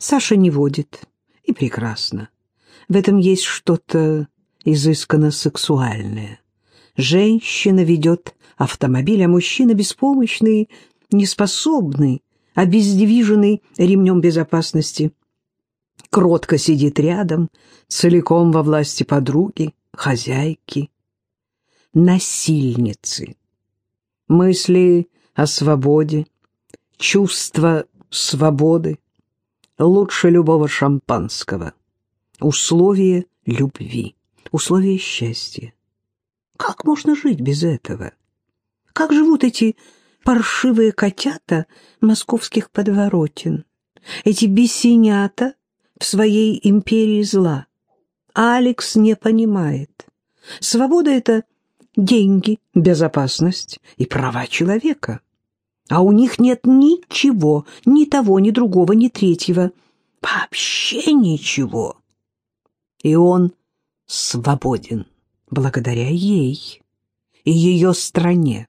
Саша не водит, и прекрасно. В этом есть что-то изысканно сексуальное. Женщина ведет автомобиль, а мужчина беспомощный, неспособный, обездвиженный ремнем безопасности. Кротко сидит рядом, целиком во власти подруги, хозяйки, насильницы. Мысли о свободе, чувство свободы лучше любого шампанского. Условие любви, условие счастья. Как можно жить без этого? Как живут эти паршивые котята московских подворотен, эти бесенята в своей империи зла? Алекс не понимает. Свобода — это деньги, безопасность и права человека. А у них нет ничего, ни того, ни другого, ни третьего. Вообще ничего. И он свободен благодаря ей и ее стране.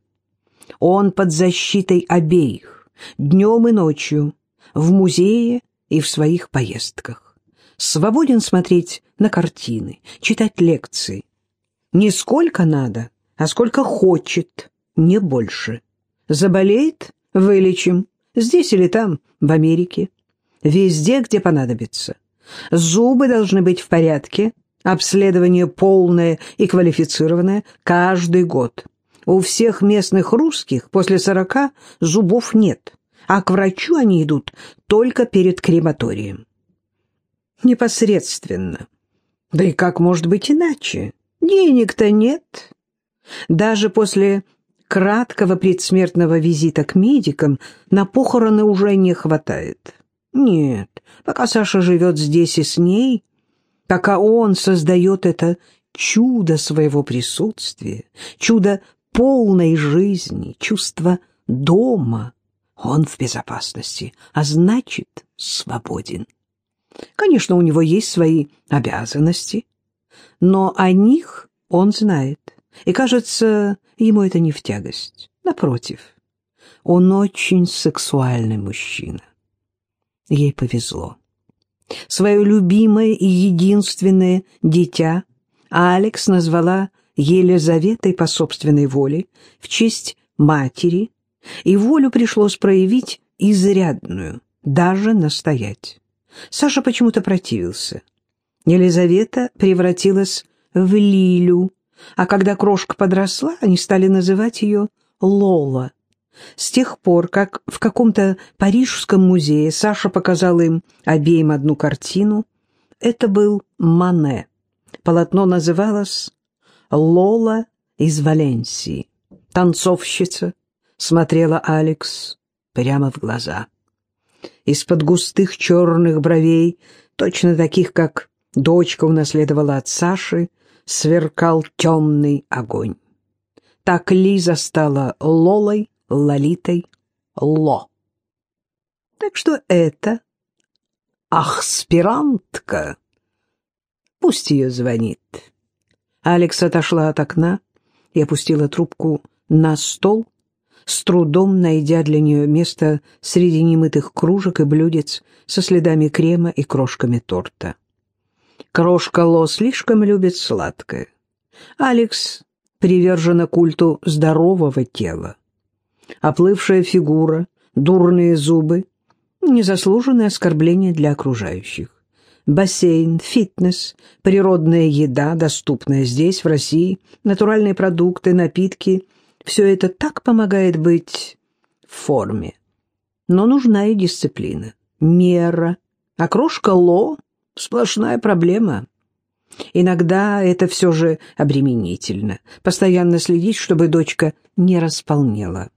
Он под защитой обеих, днем и ночью, в музее и в своих поездках. Свободен смотреть на картины, читать лекции. Не сколько надо, а сколько хочет, не больше. Заболеет — вылечим, здесь или там, в Америке. Везде, где понадобится. Зубы должны быть в порядке, обследование полное и квалифицированное каждый год. У всех местных русских после сорока зубов нет, а к врачу они идут только перед крематорием. Непосредственно. Да и как может быть иначе? Денег-то нет. Даже после краткого предсмертного визита к медикам на похороны уже не хватает. Нет, пока Саша живет здесь и с ней, пока он создает это чудо своего присутствия, чудо полной жизни, чувство дома, он в безопасности, а значит, свободен. Конечно, у него есть свои обязанности, но о них он знает, и, кажется, ему это не в тягость. Напротив, он очень сексуальный мужчина. Ей повезло. Свое любимое и единственное дитя Алекс назвала Елизаветой по собственной воле в честь матери, и волю пришлось проявить изрядную, даже настоять. Саша почему-то противился. Елизавета превратилась в Лилю, а когда крошка подросла, они стали называть ее Лола. С тех пор, как в каком-то парижском музее Саша показал им обеим одну картину, это был Мане. Полотно называлось «Лола из Валенсии». Танцовщица смотрела Алекс прямо в глаза. Из-под густых черных бровей, точно таких, как дочка унаследовала от Саши, сверкал темный огонь. Так Лиза стала Лолой, Лолитой, Ло. Так что это ахспирантка. Пусть ее звонит. Алекс отошла от окна и опустила трубку на стол, с трудом найдя для нее место среди немытых кружек и блюдец со следами крема и крошками торта. Крошка Ло слишком любит сладкое. Алекс привержена культу здорового тела. Оплывшая фигура, дурные зубы — незаслуженное оскорбление для окружающих. Бассейн, фитнес, природная еда, доступная здесь, в России, натуральные продукты, напитки — все это так помогает быть в форме. Но нужна и дисциплина, мера. А крошка Ло Сплошная проблема. Иногда это все же обременительно. Постоянно следить, чтобы дочка не располнела.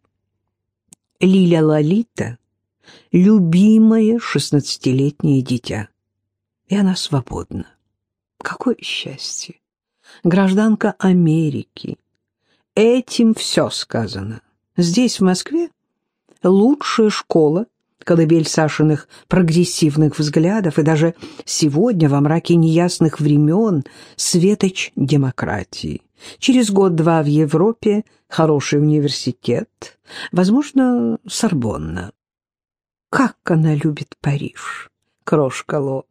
Лиля Лолита — любимое шестнадцатилетнее дитя. И она свободна. Какое счастье! Гражданка Америки. Этим все сказано. Здесь, в Москве, лучшая школа колыбель Сашиных прогрессивных взглядов, и даже сегодня, во мраке неясных времен, светоч демократии. Через год-два в Европе хороший университет, возможно, Сорбонна. Как она любит Париж! крошка Ло.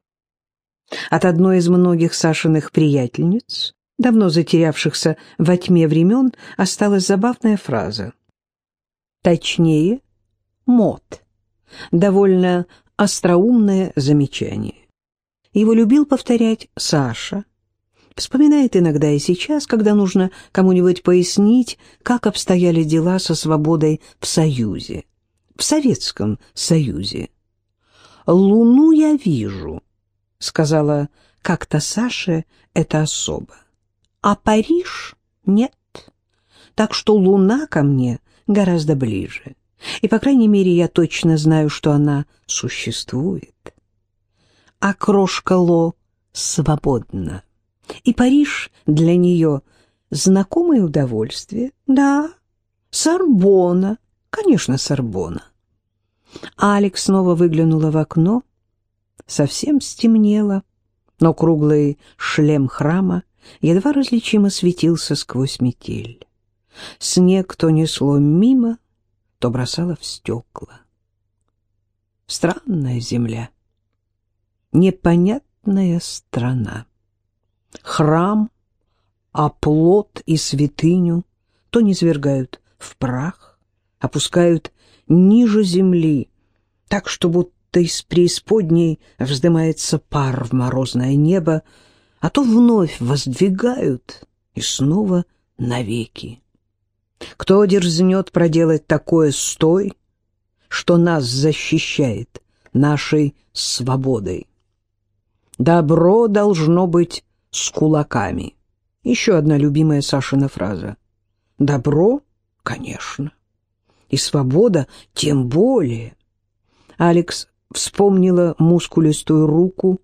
От одной из многих Сашиных приятельниц, давно затерявшихся во тьме времен, осталась забавная фраза. Точнее, мод. Довольно остроумное замечание. Его любил повторять Саша. Вспоминает иногда и сейчас, когда нужно кому-нибудь пояснить, как обстояли дела со свободой в Союзе, в Советском Союзе. «Луну я вижу», — сказала как-то Саше эта особа. «А Париж нет, так что луна ко мне гораздо ближе, и, по крайней мере, я точно знаю, что она существует. А крошка Ло свободна, и Париж для нее знакомое удовольствие. Да, Сорбона, конечно, Сорбона. Алекс снова выглянула в окно. Совсем стемнело, но круглый шлем храма едва различимо светился сквозь метель. Снег то несло мимо, то бросало в стекла. Странная земля, непонятная страна. Храм, оплот и святыню то низвергают в прах, опускают ниже земли, так что будто из преисподней вздымается пар в морозное небо, а то вновь воздвигают и снова навеки. Кто дерзнет проделать такое стой, что нас защищает нашей свободой? Добро должно быть с кулаками. Еще одна любимая Сашина фраза. Добро, конечно и свобода тем более. Алекс вспомнила мускулистую руку,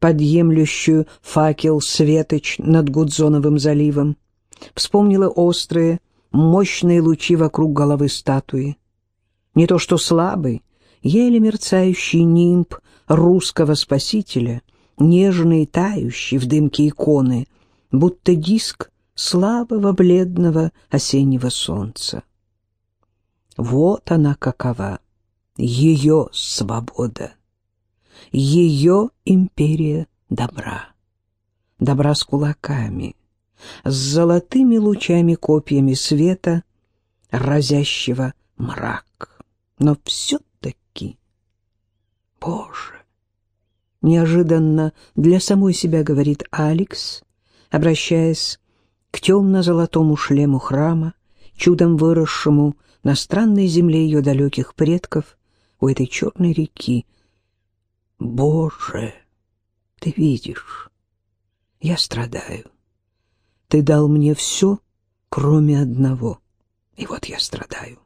подъемлющую факел светоч над Гудзоновым заливом, вспомнила острые, мощные лучи вокруг головы статуи. Не то что слабый, еле мерцающий нимб русского спасителя, нежный тающий в дымке иконы, будто диск слабого бледного осеннего солнца. Вот она какова, ее свобода, ее империя добра. Добра с кулаками, с золотыми лучами-копьями света, разящего мрак. Но все-таки, Боже, неожиданно для самой себя говорит Алекс, обращаясь к темно-золотому шлему храма, чудом выросшему на странной земле ее далеких предков у этой черной реки. Боже, ты видишь, я страдаю. Ты дал мне все, кроме одного, и вот я страдаю.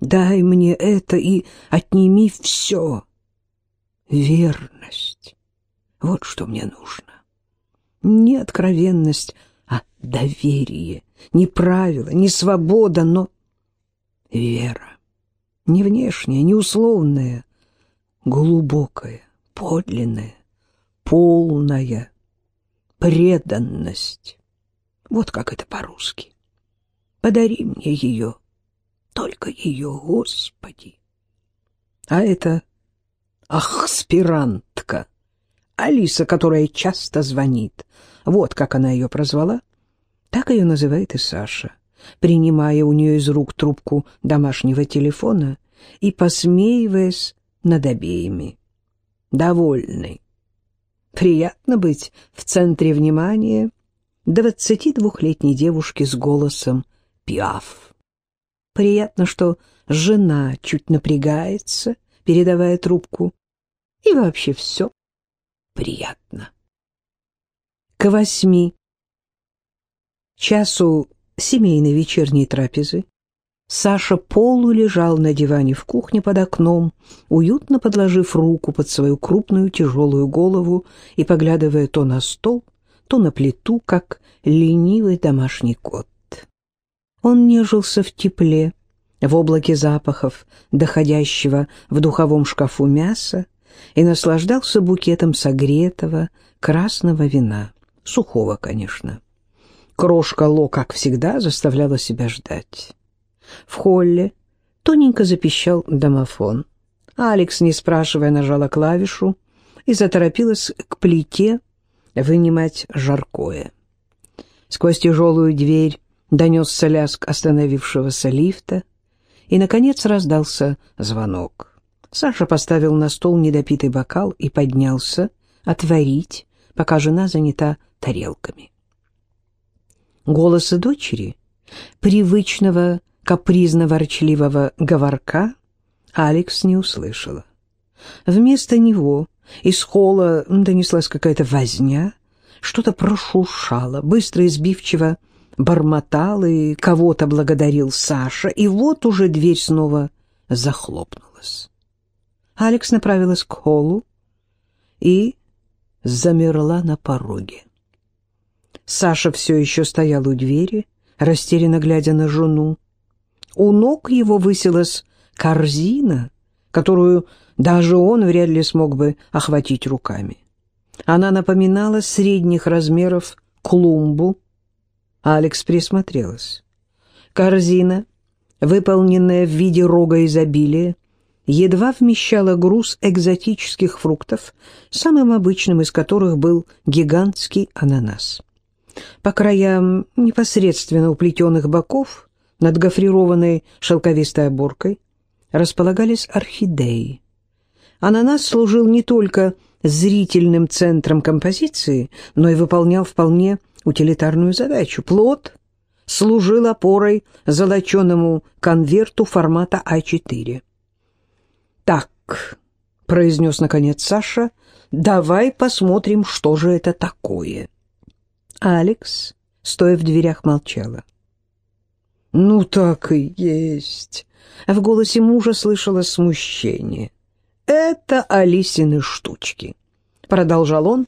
Дай мне это и отними все. Верность. Вот что мне нужно. Не откровенность, а доверие. Не правило, не свобода, но вера. Не внешняя, не условная, глубокая, подлинная, полная преданность. Вот как это по-русски. Подари мне ее, только ее, Господи. А это аспирантка, Алиса, которая часто звонит. Вот как она ее прозвала. Так ее называет и Саша принимая у нее из рук трубку домашнего телефона и посмеиваясь над обеими. Довольный. Приятно быть в центре внимания двадцати двухлетней девушки с голосом пиаф. Приятно, что жена чуть напрягается, передавая трубку. И вообще все приятно. К восьми часу семейной вечерней трапезы Саша полу лежал на диване в кухне под окном, уютно подложив руку под свою крупную тяжелую голову и поглядывая то на стол, то на плиту, как ленивый домашний кот. Он нежился в тепле, в облаке запахов, доходящего в духовом шкафу мяса, и наслаждался букетом согретого красного вина, сухого, конечно. Крошка Ло, как всегда, заставляла себя ждать. В холле тоненько запищал домофон. Алекс, не спрашивая, нажала клавишу и заторопилась к плите вынимать жаркое. Сквозь тяжелую дверь донесся лязг остановившегося лифта, и, наконец, раздался звонок. Саша поставил на стол недопитый бокал и поднялся отварить, пока жена занята тарелками. Голоса дочери, привычного капризно-ворчливого говорка, Алекс не услышала. Вместо него из холла донеслась какая-то возня, что-то прошуршало, быстро и сбивчиво бормотал и кого-то благодарил Саша, и вот уже дверь снова захлопнулась. Алекс направилась к холлу и замерла на пороге. Саша все еще стоял у двери, растерянно глядя на жену. У ног его высилась корзина, которую даже он вряд ли смог бы охватить руками. Она напоминала средних размеров клумбу. Алекс присмотрелась. Корзина, выполненная в виде рога изобилия, едва вмещала груз экзотических фруктов, самым обычным из которых был гигантский ананас. По краям непосредственно уплетенных боков над гофрированной шелковистой оборкой располагались орхидеи. Ананас служил не только зрительным центром композиции, но и выполнял вполне утилитарную задачу. Плод служил опорой золоченому конверту формата А4. «Так», — произнес наконец Саша, — «давай посмотрим, что же это такое». Алекс, стоя в дверях, молчала. «Ну, так и есть». В голосе мужа слышалось смущение. «Это Алисины штучки», — продолжал он,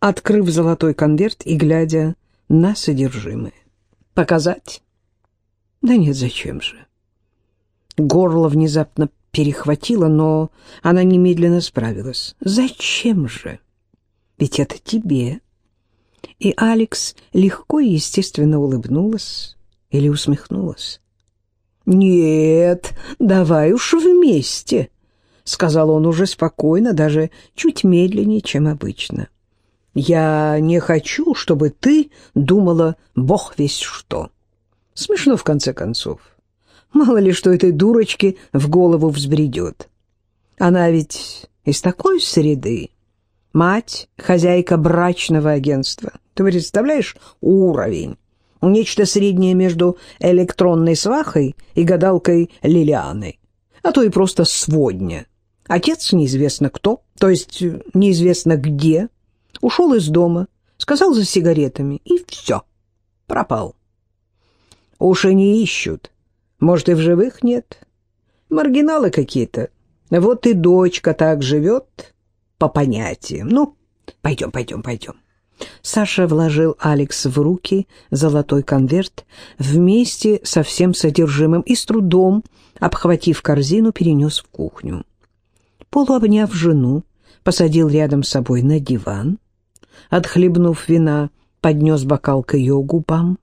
открыв золотой конверт и глядя на содержимое. «Показать?» «Да нет, зачем же?» Горло внезапно перехватило, но она немедленно справилась. «Зачем же? Ведь это тебе». И Алекс легко и естественно улыбнулась или усмехнулась. «Нет, давай уж вместе», — сказал он уже спокойно, даже чуть медленнее, чем обычно. «Я не хочу, чтобы ты думала, бог весь что. Смешно, в конце концов. Мало ли, что этой дурочке в голову взбредет. Она ведь из такой среды. Мать — хозяйка брачного агентства. Ты представляешь уровень? Нечто среднее между электронной свахой и гадалкой Лилианой. А то и просто сводня. Отец неизвестно кто, то есть неизвестно где. Ушел из дома, сказал за сигаретами, и все. Пропал. Уши не ищут. Может, и в живых нет. Маргиналы какие-то. Вот и дочка так живет по понятиям. Ну, пойдем, пойдем, пойдем. Саша вложил Алекс в руки золотой конверт вместе со всем содержимым и с трудом, обхватив корзину, перенес в кухню. Полуобняв жену, посадил рядом с собой на диван, отхлебнув вина, поднес бокал к ее губам.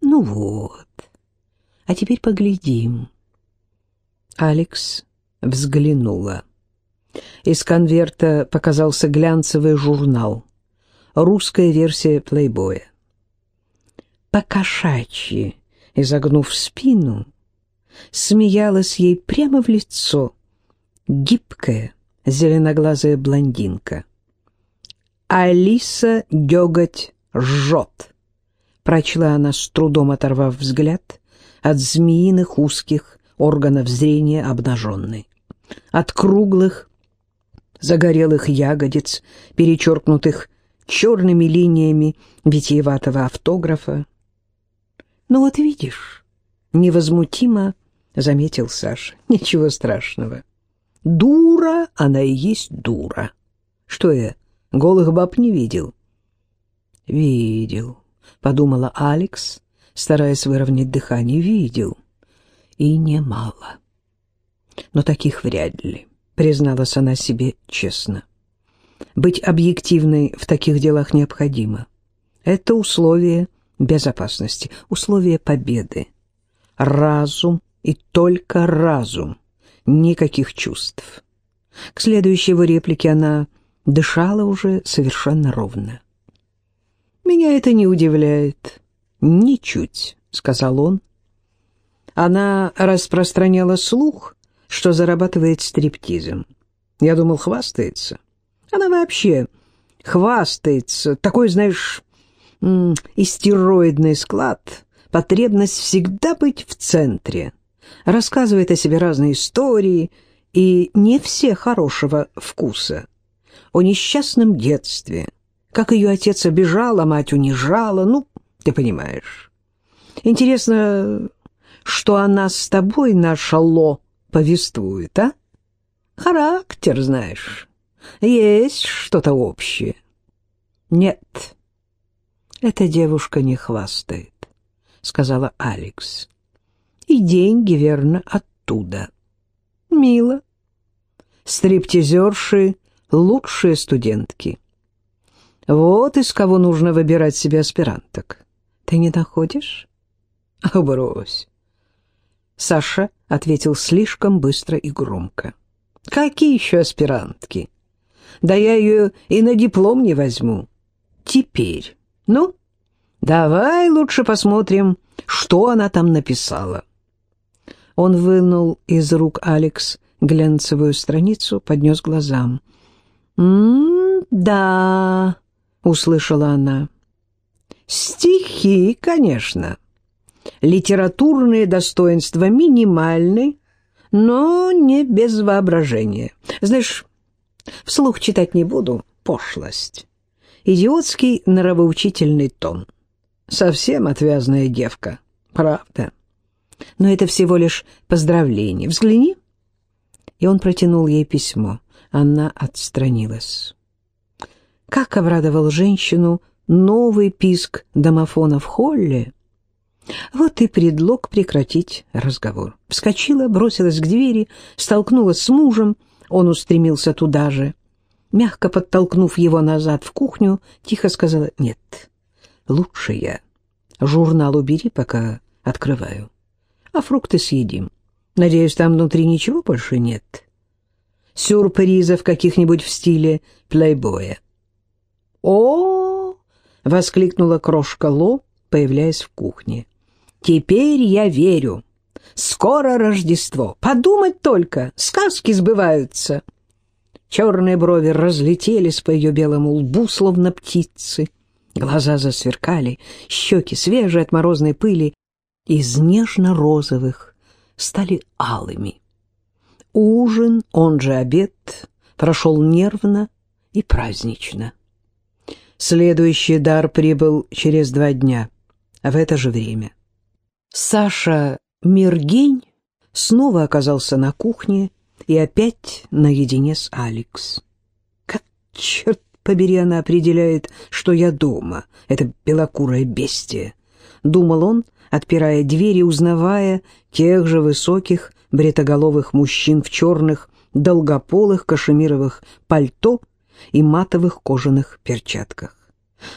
«Ну вот, а теперь поглядим». Алекс взглянула. Из конверта показался глянцевый журнал. Русская версия плейбоя. Покошачьи, изогнув спину, смеялась ей прямо в лицо гибкая зеленоглазая блондинка. «Алиса деготь жжет», — прочла она с трудом оторвав взгляд от змеиных узких органов зрения обнаженной, от круглых загорелых ягодиц, перечеркнутых черными линиями витиеватого автографа. «Ну вот видишь», — невозмутимо заметил Саша, — «ничего страшного. Дура она и есть дура. Что я, голых баб не видел?» «Видел», — подумала Алекс, стараясь выровнять дыхание, — «видел. И немало. Но таких вряд ли» призналась она себе честно. Быть объективной в таких делах необходимо. Это условие безопасности, условие победы. Разум и только разум, никаких чувств. К следующей его реплике она дышала уже совершенно ровно. «Меня это не удивляет. Ничуть», — сказал он. Она распространяла слух, что зарабатывает стриптизом. Я думал, хвастается. Она вообще хвастается. Такой, знаешь, истероидный склад, потребность всегда быть в центре. Рассказывает о себе разные истории, и не все хорошего вкуса. О несчастном детстве, как ее отец обижал, а мать унижала, ну, ты понимаешь. Интересно, что она с тобой, наша Ло, повествует, а? Характер, знаешь, есть что-то общее. Нет, эта девушка не хвастает, сказала Алекс. И деньги, верно, оттуда. Мило. Стриптизерши — лучшие студентки. Вот из кого нужно выбирать себе аспиранток. Ты не находишь? Брось. Саша ответил слишком быстро и громко. Какие еще аспирантки? Да я ее и на диплом не возьму. Теперь. Ну, давай лучше посмотрим, что она там написала. Он вынул из рук Алекс глянцевую страницу, поднес глазам. «М-да», — услышала она. «Стихи, конечно. Литературные достоинства минимальны, но не без воображения. Знаешь, вслух читать не буду, пошлость. Идиотский нравоучительный тон. Совсем отвязная девка, правда. Но это всего лишь поздравление. Взгляни. И он протянул ей письмо. Она отстранилась. Как обрадовал женщину новый писк домофона в холле, вот и предлог прекратить разговор. Вскочила, бросилась к двери, столкнулась с мужем, он устремился туда же. Мягко подтолкнув его назад в кухню, тихо сказала «Нет, лучше я. Журнал убери, пока открываю. А фрукты съедим. Надеюсь, там внутри ничего больше нет. Сюрпризов каких-нибудь в стиле плейбоя». «О!» — воскликнула крошка Ло, появляясь в кухне. Теперь я верю. Скоро Рождество. Подумать только, сказки сбываются. Черные брови разлетелись по ее белому лбу, словно птицы. Глаза засверкали, щеки, свежие от морозной пыли, из нежно-розовых стали алыми. Ужин, он же обед, прошел нервно и празднично. Следующий дар прибыл через два дня, в это же время — Саша Миргень снова оказался на кухне и опять наедине с Алекс. Как, черт побери, она определяет, что я дома, это белокурое бестие, — думал он, отпирая дверь и узнавая тех же высоких бретоголовых мужчин в черных долгополых кашемировых пальто и матовых кожаных перчатках.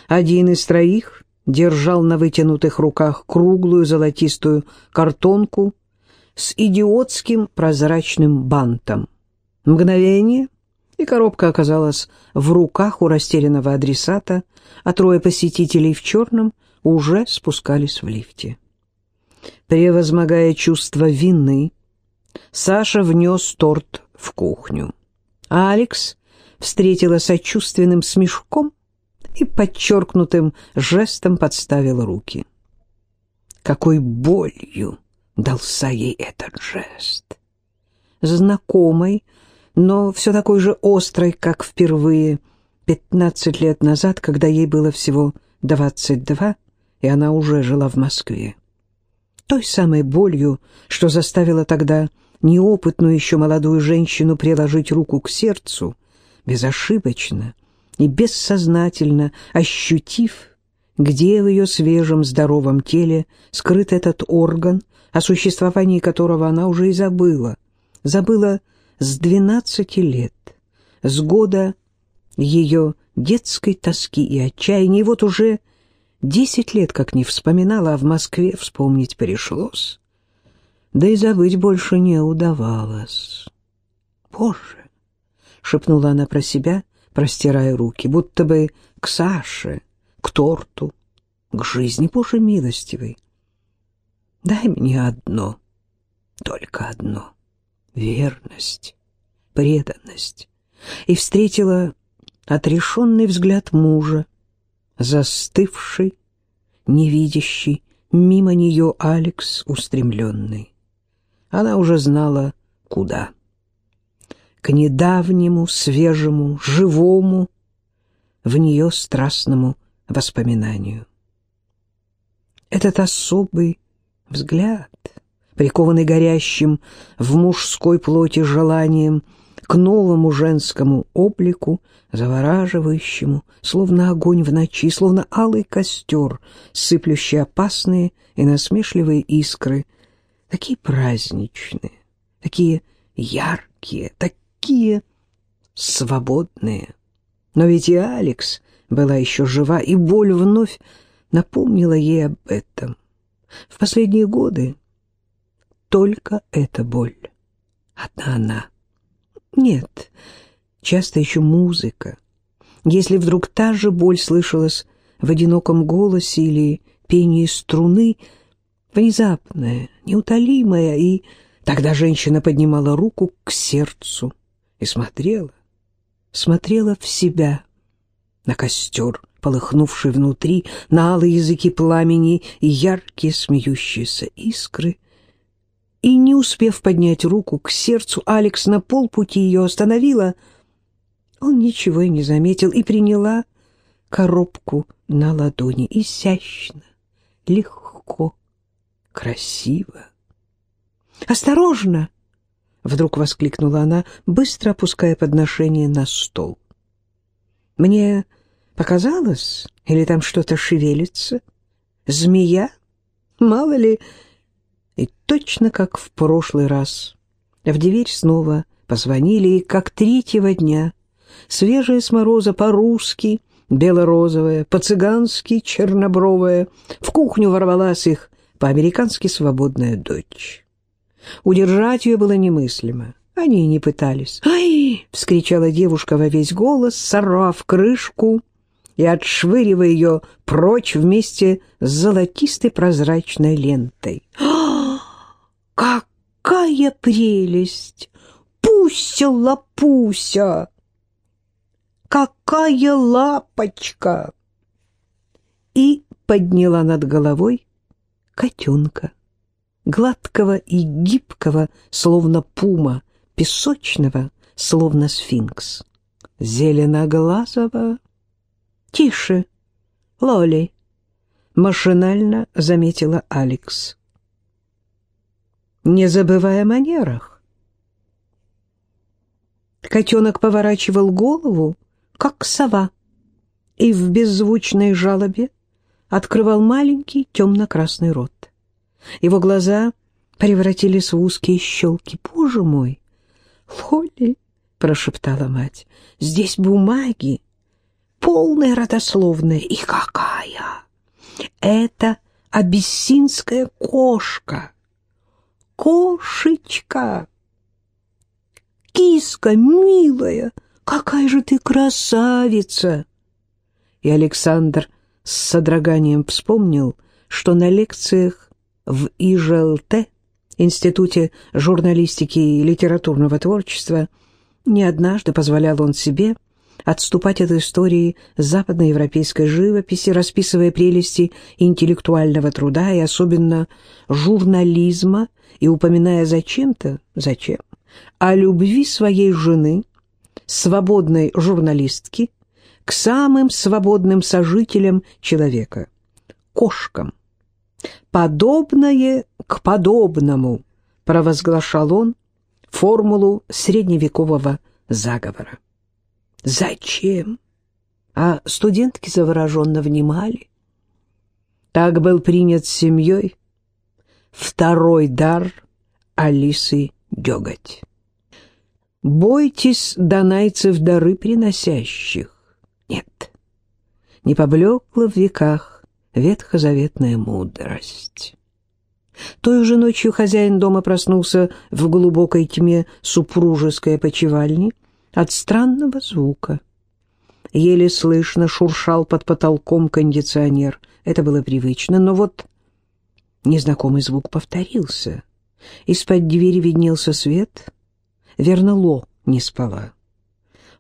Один из троих держал на вытянутых руках круглую золотистую картонку с идиотским прозрачным бантом. Мгновение, и коробка оказалась в руках у растерянного адресата, а трое посетителей в черном уже спускались в лифте. Превозмогая чувство вины, Саша внес торт в кухню. А Алекс встретила сочувственным смешком и подчеркнутым жестом подставил руки. Какой болью дался ей этот жест! Знакомый, но все такой же острый, как впервые пятнадцать лет назад, когда ей было всего двадцать два, и она уже жила в Москве. Той самой болью, что заставила тогда неопытную еще молодую женщину приложить руку к сердцу, безошибочно — и бессознательно ощутив, где в ее свежем здоровом теле скрыт этот орган, о существовании которого она уже и забыла. Забыла с двенадцати лет, с года ее детской тоски и отчаяния. И вот уже десять лет как не вспоминала, а в Москве вспомнить пришлось. Да и забыть больше не удавалось. Боже, шепнула она про себя, простирая руки, будто бы к Саше, к торту, к жизни Божьей милостивой. Дай мне одно, только одно — верность, преданность. И встретила отрешенный взгляд мужа, застывший, невидящий, мимо нее Алекс устремленный. Она уже знала, куда. К недавнему, свежему, живому, в нее страстному воспоминанию. Этот особый взгляд, прикованный горящим в мужской плоти желанием к новому женскому облику, завораживающему, словно огонь в ночи, словно алый костер, сыплющий опасные и насмешливые искры, такие праздничные, такие яркие, такие свободные. Но ведь и Алекс была еще жива, и боль вновь напомнила ей об этом. В последние годы только эта боль. Одна она. Нет, часто еще музыка. Если вдруг та же боль слышалась в одиноком голосе или пении струны, внезапная, неутолимая, и тогда женщина поднимала руку к сердцу и смотрела, смотрела в себя, на костер, полыхнувший внутри, на алые языки пламени и яркие смеющиеся искры. И, не успев поднять руку к сердцу, Алекс на полпути ее остановила. Он ничего и не заметил и приняла коробку на ладони, изящно, легко, красиво. «Осторожно!» — вдруг воскликнула она, быстро опуская подношение на стол. «Мне Показалось? Или там что-то шевелится? Змея? Мало ли. И точно как в прошлый раз. В дверь снова позвонили, и как третьего дня. Свежая с мороза по-русски, бело-розовая, по-цыгански, чернобровая. В кухню ворвалась их по-американски свободная дочь. Удержать ее было немыслимо. Они и не пытались. «Ай!» — вскричала девушка во весь голос, сорвав крышку — и отшвыривая ее прочь вместе с золотистой прозрачной лентой. «А, какая прелесть! Пуся-лапуся! Какая лапочка!» И подняла над головой котенка, гладкого и гибкого, словно пума, песочного, словно сфинкс, зеленоглазого, «Тише, Лоли!» — машинально заметила Алекс. «Не забывая о манерах». Котенок поворачивал голову, как сова, и в беззвучной жалобе открывал маленький темно-красный рот. Его глаза превратились в узкие щелки. «Боже мой!» «Лоли!» — прошептала мать. «Здесь бумаги, полная родословная. И какая! Это абиссинская кошка. Кошечка! Киска, милая, какая же ты красавица! И Александр с содроганием вспомнил, что на лекциях в ИЖЛТ, Институте журналистики и литературного творчества, не однажды позволял он себе отступать от истории западноевропейской живописи, расписывая прелести интеллектуального труда и особенно журнализма и упоминая зачем-то, зачем, о любви своей жены, свободной журналистки, к самым свободным сожителям человека, кошкам. Подобное к подобному, провозглашал он формулу средневекового заговора. Зачем? А студентки завороженно внимали. Так был принят семьей второй дар Алисы Деготь. Бойтесь донайцев дары приносящих. Нет, не поблекла в веках ветхозаветная мудрость. Той же ночью хозяин дома проснулся в глубокой тьме супружеской опочивальни, от странного звука. Еле слышно шуршал под потолком кондиционер. Это было привычно, но вот незнакомый звук повторился. Из-под двери виднелся свет. Верно, Ло не спала.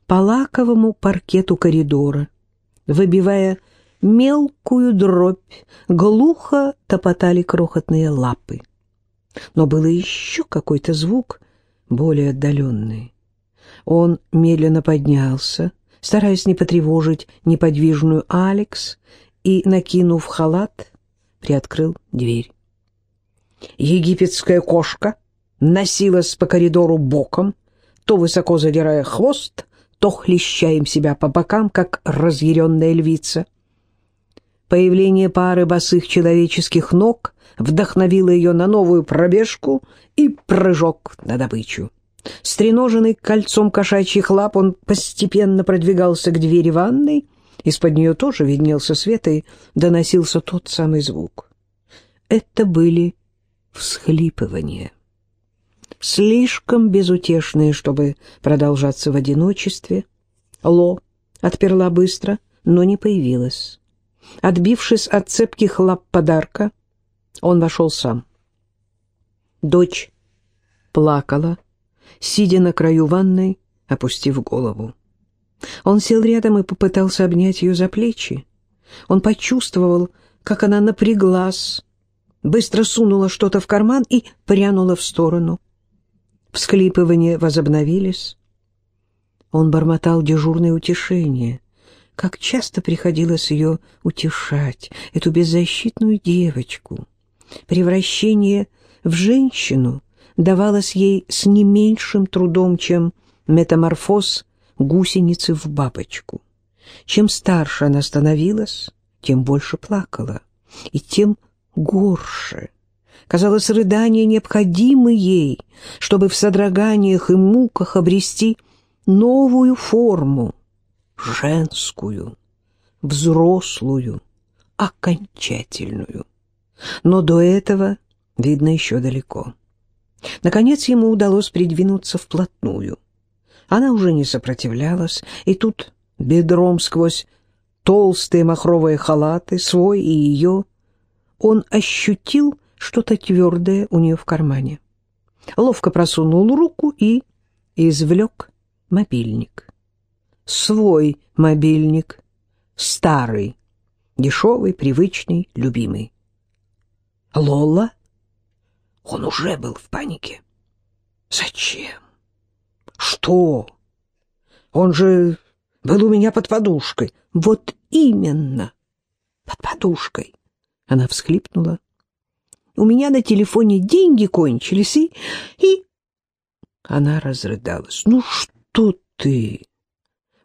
По лаковому паркету коридора, выбивая мелкую дробь, глухо топотали крохотные лапы. Но был еще какой-то звук, более отдаленный. Он медленно поднялся, стараясь не потревожить неподвижную Алекс, и, накинув халат, приоткрыл дверь. Египетская кошка носилась по коридору боком, то высоко задирая хвост, то хлеща себя по бокам, как разъяренная львица. Появление пары босых человеческих ног вдохновило ее на новую пробежку и прыжок на добычу. Стреноженный кольцом кошачьих лап, он постепенно продвигался к двери ванной. Из-под нее тоже виднелся свет, и доносился тот самый звук. Это были всхлипывания. Слишком безутешные, чтобы продолжаться в одиночестве. Ло отперла быстро, но не появилась. Отбившись от цепких лап подарка, он вошел сам. Дочь плакала, сидя на краю ванной, опустив голову. Он сел рядом и попытался обнять ее за плечи. Он почувствовал, как она напряглась, быстро сунула что-то в карман и прянула в сторону. Всклипывания возобновились. Он бормотал дежурное утешение. Как часто приходилось ее утешать, эту беззащитную девочку. Превращение в женщину давалось ей с не меньшим трудом, чем метаморфоз гусеницы в бабочку. Чем старше она становилась, тем больше плакала, и тем горше. Казалось, рыдания необходимы ей, чтобы в содроганиях и муках обрести новую форму, женскую, взрослую, окончательную. Но до этого, видно, еще далеко. Наконец ему удалось придвинуться вплотную. Она уже не сопротивлялась, и тут бедром сквозь толстые махровые халаты, свой и ее, он ощутил что-то твердое у нее в кармане. Ловко просунул руку и извлек мобильник. Свой мобильник, старый, дешевый, привычный, любимый. Лола? Он уже был в панике. Зачем? Что? Он же был у меня под подушкой. Вот именно, под подушкой. Она всхлипнула. У меня на телефоне деньги кончились, и... и... Она разрыдалась. «Ну что ты?»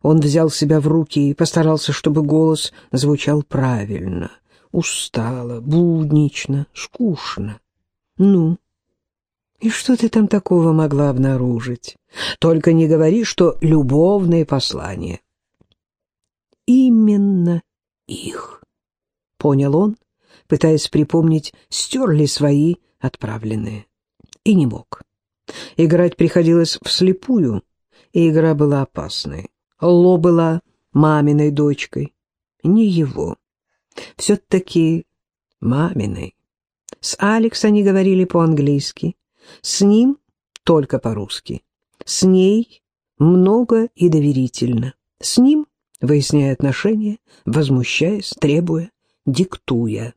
Он взял себя в руки и постарался, чтобы голос звучал правильно. Устало, буднично, скучно. «Ну, и что ты там такого могла обнаружить? Только не говори, что любовные послания». «Именно их», — понял он, пытаясь припомнить, стерли свои отправленные. И не мог. Играть приходилось вслепую, и игра была опасной. Ло была маминой дочкой, не его. Все-таки маминой. С Алекс они говорили по-английски, с ним только по-русски. С ней много и доверительно. С ним выясняя отношения, возмущаясь, требуя, диктуя.